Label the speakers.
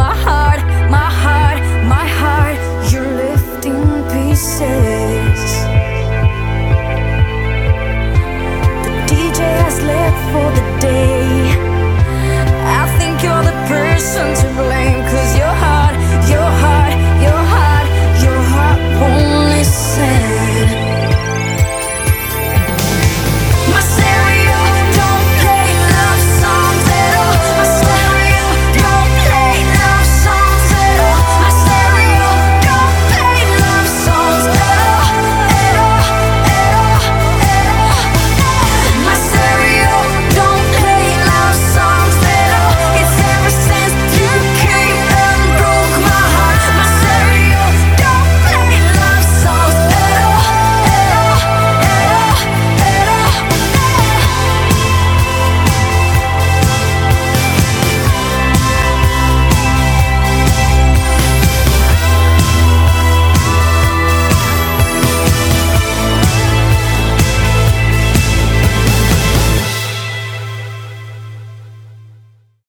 Speaker 1: my heart, my heart, my heart. You're lifting pieces. The DJ has left for the day.